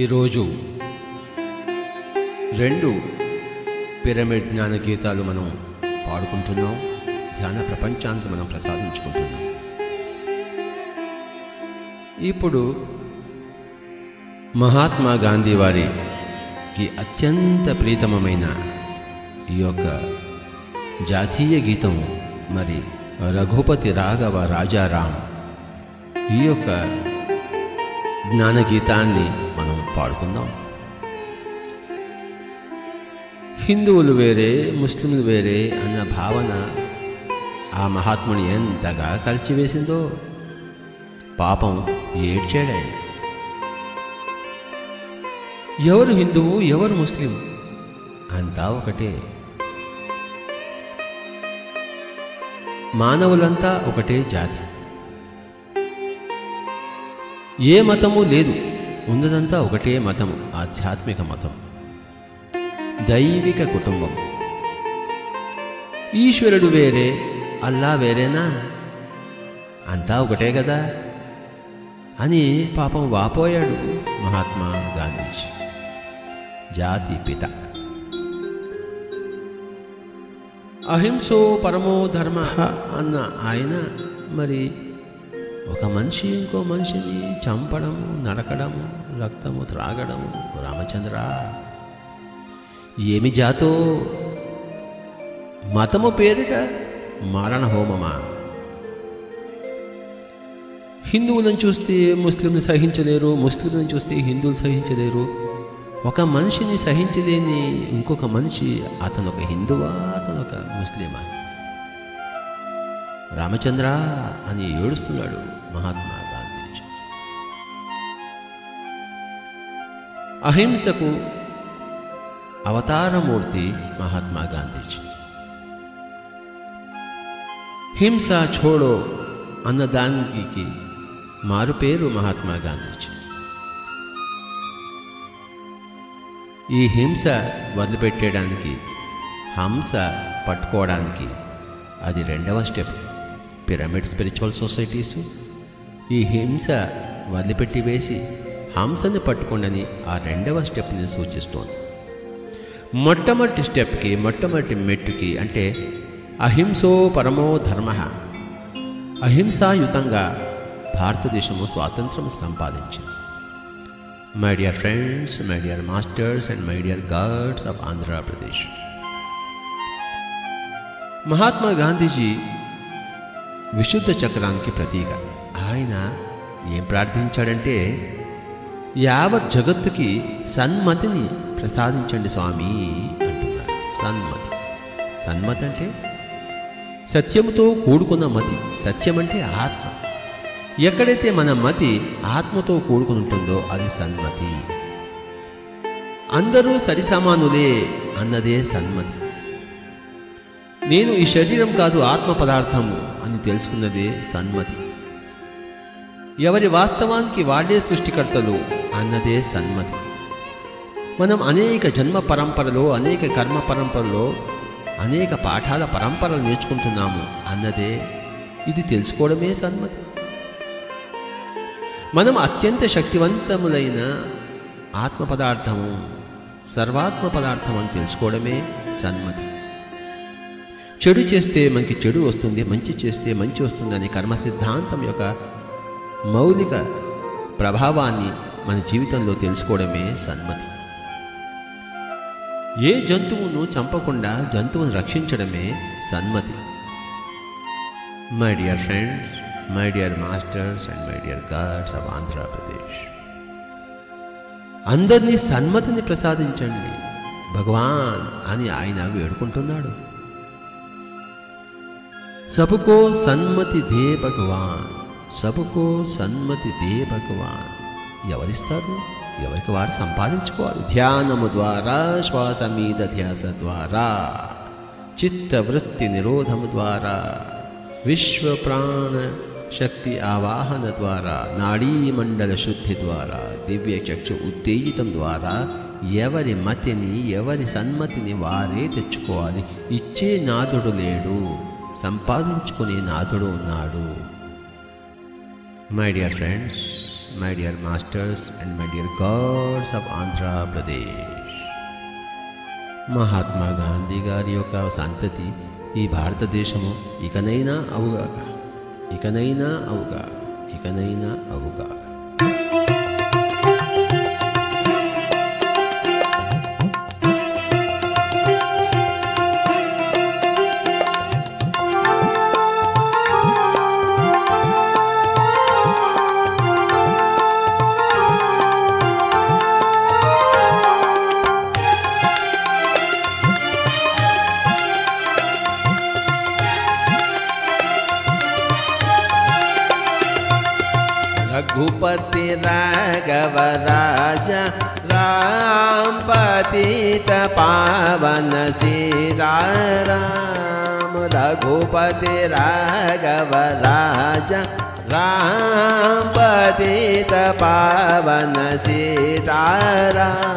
ఈరోజు రెండు పిరమిడ్ జ్ఞాన గీతాలు మనం పాడుకుంటున్నాం జ్ఞాన ప్రపంచానికి మనం ప్రసాదించుకుంటున్నాం ఇప్పుడు మహాత్మా గాంధీ వారికి అత్యంత ప్రీతమైన ఈ యొక్క జాతీయ గీతం మరి రఘుపతి రాఘవ రాజారాం ఈ యొక్క జ్ఞానగీతాన్ని మనం పాడుకుందాం హిందువులు వేరే ముస్లింలు వేరే అన్న భావన ఆ మహాత్ముని ఎంతగా కలిచివేసిందో పాపం ఏడ్చాడాయి ఎవరు హిందువు ఎవరు ముస్లిం అంతా ఒకటే మానవులంతా ఒకటే జాతి ఏ మతము లేదు ఉన్నదంతా ఒకటే మతము ఆధ్యాత్మిక మతం దైవిక కుటుంబం ఈశ్వరుడు వేరే అల్లా వేరేనా అంతా ఒకటే కదా అని పాపం వాపోయాడు మహాత్మా గాంధీజీ జాతి పిత అహింసో పరమో ధర్మ అన్న ఆయన మరి ఒక మనిషి ఇంకో మనిషిని చంపడము నడకడము రక్తము త్రాగడము రామచంద్ర ఏమి జాతో మతము పేరిట మారణ హోమమా హిందువులను చూస్తే ముస్లింలు సహించలేరు ముస్లింలను చూస్తే హిందువులు సహించలేరు ఒక మనిషిని సహించలేని ఇంకొక మనిషి అతను ఒక హిందువా అతను ఒక ముస్లిమా రామచంద్ర అని ఏడుస్తున్నాడు మహాత్మా గాంధీజీ అహింసకు అవతారమూర్తి మహాత్మా గాంధీజీ హింస ఛోడో అన్నదానికి మారుపేరు మహాత్మా గాంధీజీ ఈ హింస వదిలిపెట్టేయడానికి హంస పట్టుకోవడానికి అది రెండవ స్టెప్ పిరమిడ్ స్పిరిచువల్ సొసైటీసు ఈ హింస వదిలిపెట్టి వేసి హంసని పట్టుకోండి ఆ రెండవ స్టెప్ని సూచిస్తోంది మొట్టమొదటి స్టెప్కి మొట్టమొదటి మెట్టుకి అంటే అహింసో పరమో ధర్మ అహింసాయుతంగా భారతదేశము స్వాతంత్రం సంపాదించింది my dear friends my dear masters and my dear gods of Andhra Pradesh Mahatma Gandhiji విశుద్ధ చక్రానికి ప్రతీక ఆయన ఏం ప్రార్థించాడంటే యావత్ జగత్తుకి సన్మతిని ప్రసాదించండి స్వామి సన్మతి సన్మతి అంటే సత్యముతో కూడుకున్న మతి సత్యం అంటే ఆత్మ ఎక్కడైతే మన మతి ఆత్మతో కూడుకుని ఉంటుందో అది సన్మతి అందరూ సరిసమానులే అన్నదే సన్మతి నేను ఈ శరీరం కాదు ఆత్మ పదార్థము అని తెలుసుకున్నదే సన్మతి ఎవరి వాస్తవానికి వాడే సృష్టికర్తలు అన్నదే సన్మతి మనం అనేక జన్మ పరంపరలో అనేక కర్మ పరంపరలో అనేక పాఠాల పరంపరలు నేర్చుకుంటున్నాము అన్నదే ఇది తెలుసుకోవడమే సన్మతి మనం అత్యంత శక్తివంతములైన ఆత్మ పదార్థము సర్వాత్మ పదార్థం అని తెలుసుకోవడమే సన్మతి చెడు చేస్తే మనకి చెడు వస్తుంది మంచి చేస్తే మంచి వస్తుంది అనే కర్మ సిద్ధాంతం యొక్క మౌలిక ప్రభావాన్ని మన జీవితంలో తెలుసుకోవడమే సన్మతి ఏ జంతువును చంపకుండా జంతువును రక్షించడమే సన్మతి my dear friends my dear masters and my dear gods of Andhra Pradesh అందరినీ సన్మతిని ప్రసాదించండి భగవాన్ అని ఆయన వేడుకుంటున్నాడు सबको సన్మతి దే భగవాన్ సబకో సన్మతి దే భగవాన్ ఎవరిస్తారు ఎవరికి వారు సంపాదించుకోవాలి ధ్యానము ద్వారా శ్వాస మీద ధ్యాస ద్వారా చిత్తవృత్తి నిరోధము ద్వారా విశ్వ ప్రాణ శక్తి ఆవాహన ద్వారా నాడీమండల శుద్ధి ద్వారా దివ్య చక్షు ఉత్తేజితం ద్వారా ఎవరి మతిని ఎవరి సన్మతిని వారే తెచ్చుకోవాలి ఇచ్చే నాదుడు లేడు సంపాదించుకునే నాథుడు ఉన్నాడు my dear friends my dear masters and my dear gods of Andhra Pradesh Mahatma Gandhi గారి యొక్క సంతతి ఈ భారతదేశము ఇకనైనా అవుగాక ఇకనైనా అవుగా ఇకనైనా అవుగా पतित पावन सीताराम रघुपति राघव राजा पतित पावन सीताराम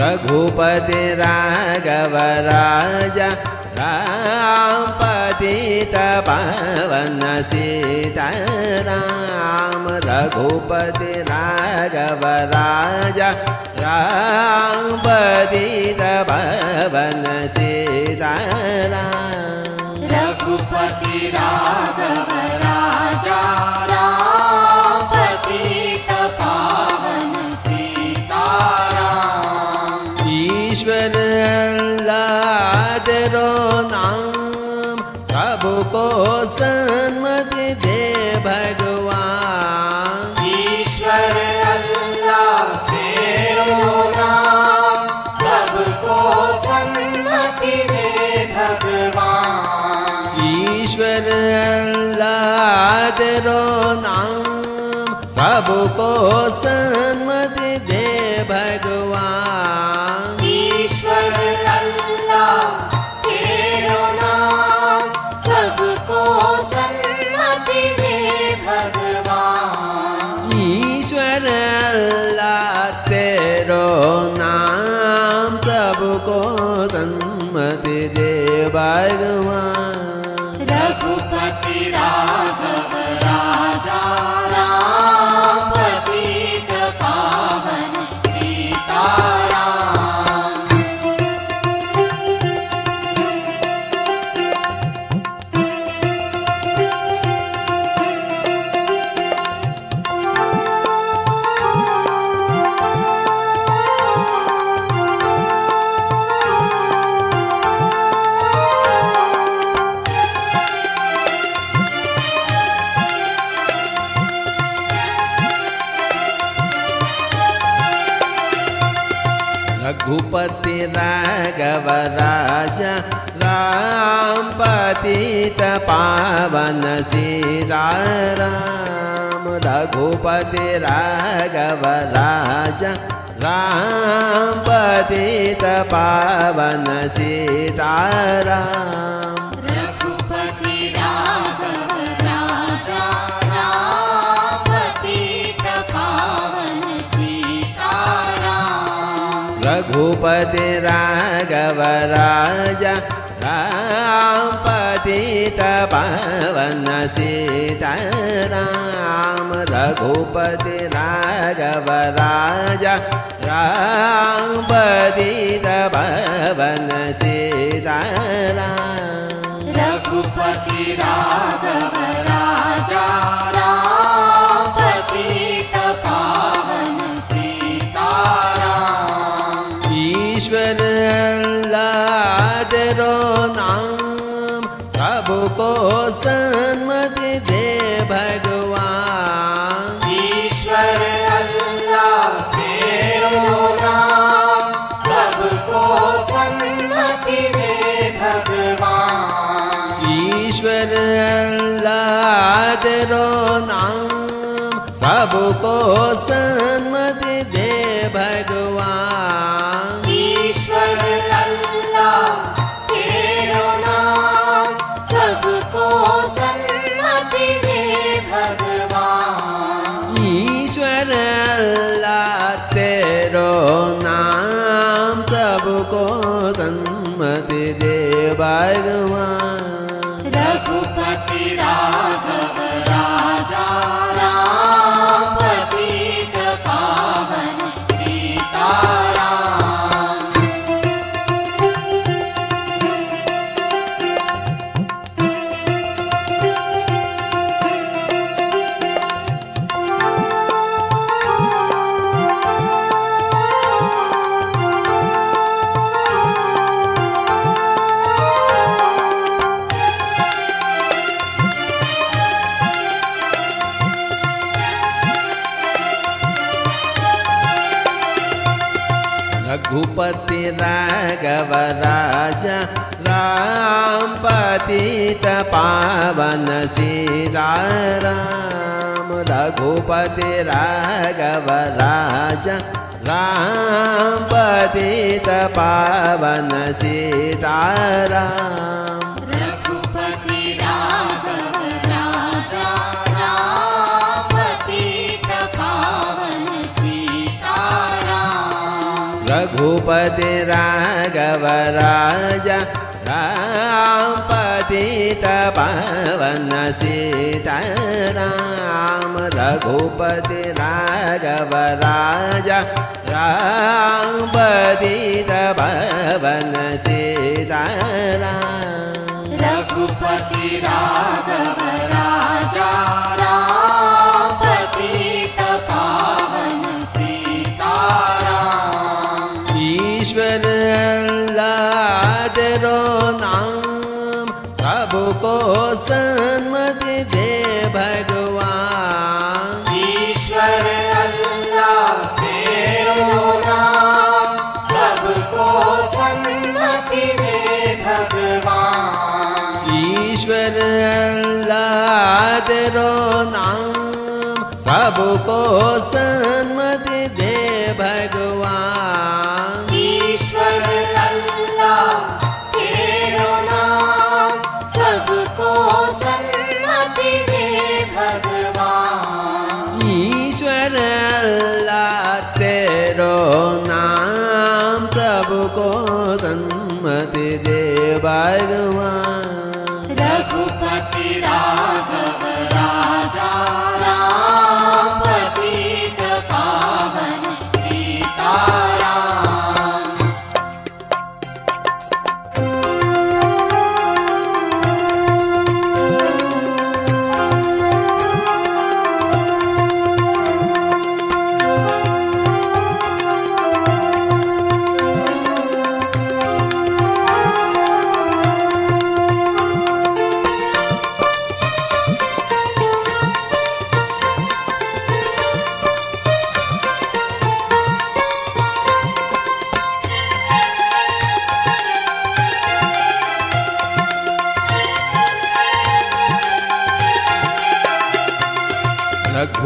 रघुपति राघव राजा रामपति सीताराम रघुपति राघव राजा रामपति सीताराम रघुपति राघव रो नाम सबको सन्मति दे भगवान राज सीता राम रघुपति राघव राज पावन सीता राम रघुपति राघव राजा रामपति तवनसीतराम रघुपति राघव राजा सीताराम रघुपति रा राम पतित पावन सीराम रघुपति राघव राज पतित पावन तारा रघुपति राघव राजा पावन सीताराम रघुपति राघव राजा रामपति सीताराम रघुपति राघव कर अल्लाह तेरो नाम सबको सन्मति दे भगवान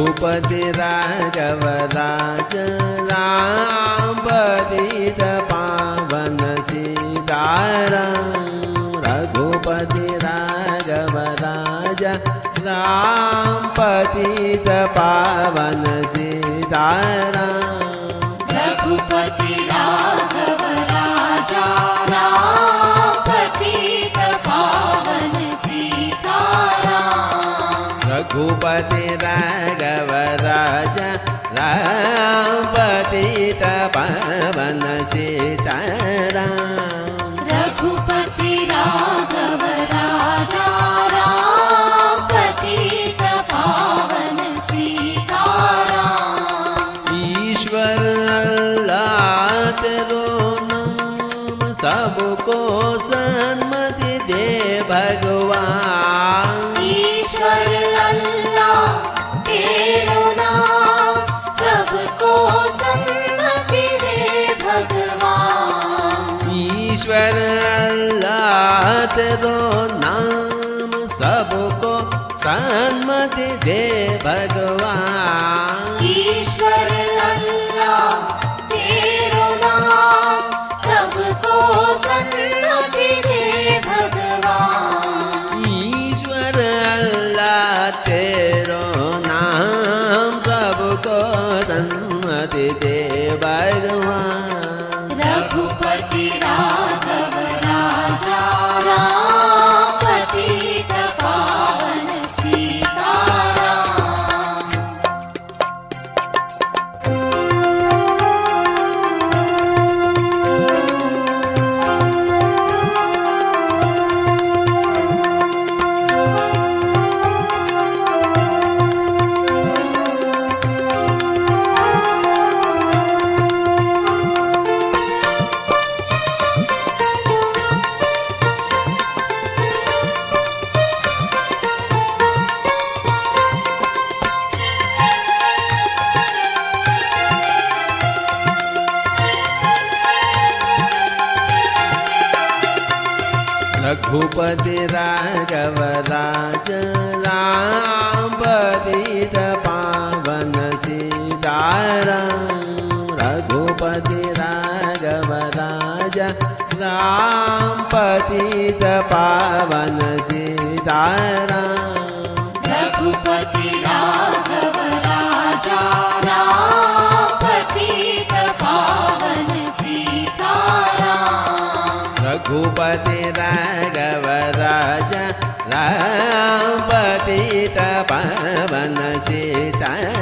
रघुपति राघव राज रामपदीत पावन रघुपति राघव राज रामपति पावन सीताराघु रघुपति रा पनसि ಭಗವಾ पति राजराजरा से ता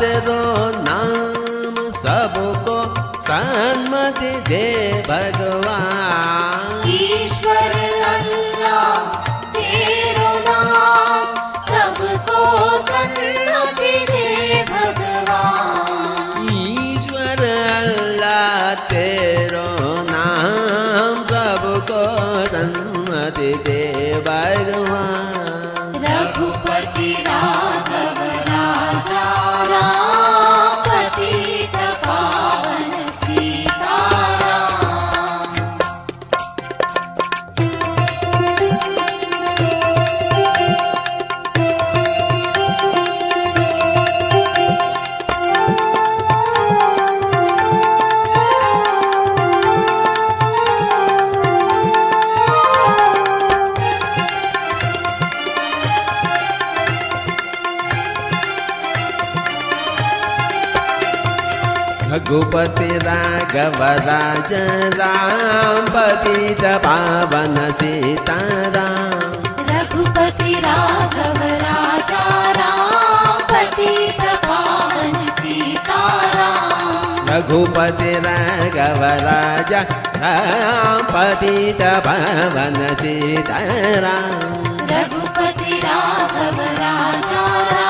तेरो नाम सबको सन्मति दे भगो राम पति पावन सीता राम रघुपति राघव राजा राम पति पावन सीता रघुपति राघव राजा राम पति पावन सीता रघुपति राघव राजा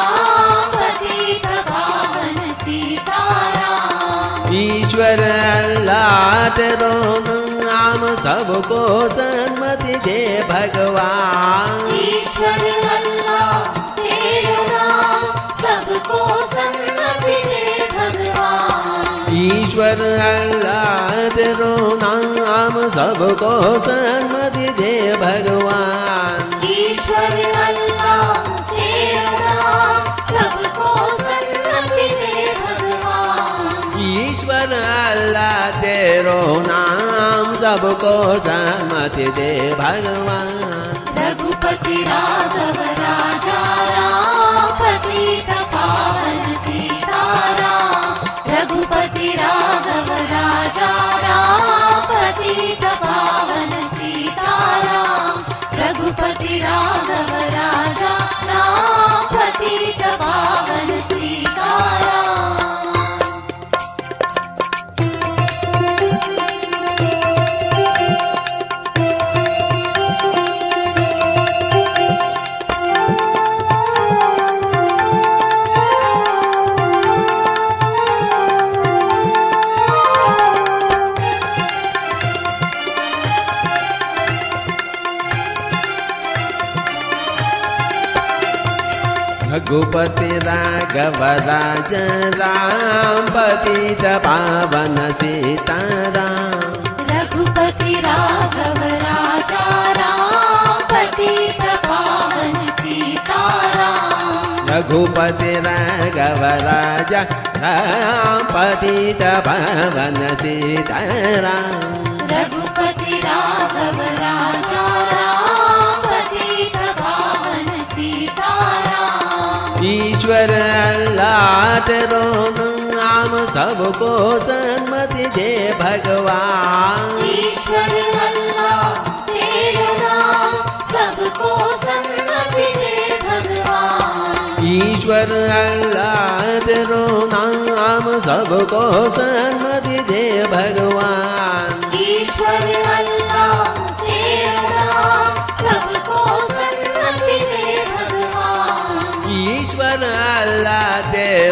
ईश्वर अल्लाह दोनों हम सबको सन्मति दे भगवान ईश्वर ईश्वर अल्लाह तेरो नाम सबको सन्मति दे भगवान ईश्वर अल्लाह सन अल्लाह तेरो नाम सबको सहमत दे भगवान रघुपति राघव राजा राम पति पावन सीतारा रघुपति राघव राजा राम पति पावन सीतारा रघुपति राघव राजा राम पतित गवदा जनसा पतित पावन सीतादा रघुपति राघव राजा राम पति प्रपवन सीता रघुपति राघव राजा राम पति पावन सीता रघुपति राघव राजा ईश्वर अल्लाह तेरो नाम सबको सन्मति दे भगवान ईश्वर ईश्वर अल्लाह तेरो नाम सबको सन्मति दे भगवान ईश्वर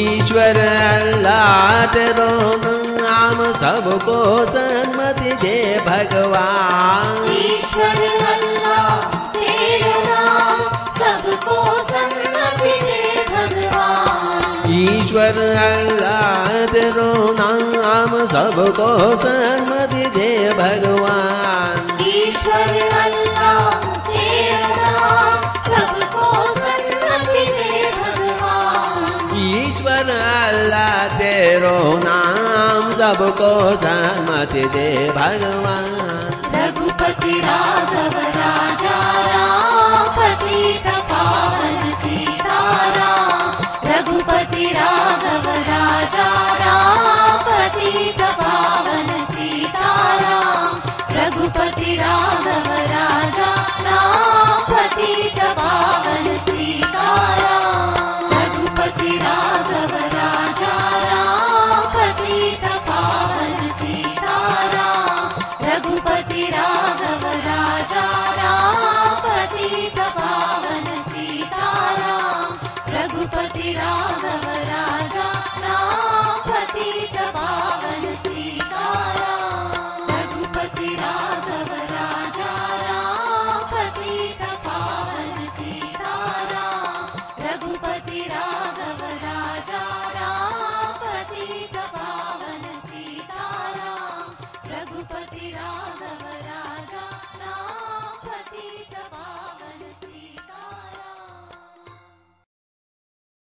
ईश्वर अल्लाह तेरो नाम सबको सन्मति दे भगवान ईश्वर अल्लाह तेरो नाम सबको सन्मति दे भगवान ईश्वर अल्लाह तेरो नाम सबको सन्मति दे भगवान ईश्वर अल्लाह ईश्वर अल्लाह तेरो नाम सबको जान मते दे भगवान रघुपति राघव राजा राम पति तपावन सीताराम रघुपति राघव राजा राम पति तपावन सीताराम रघुपति राघव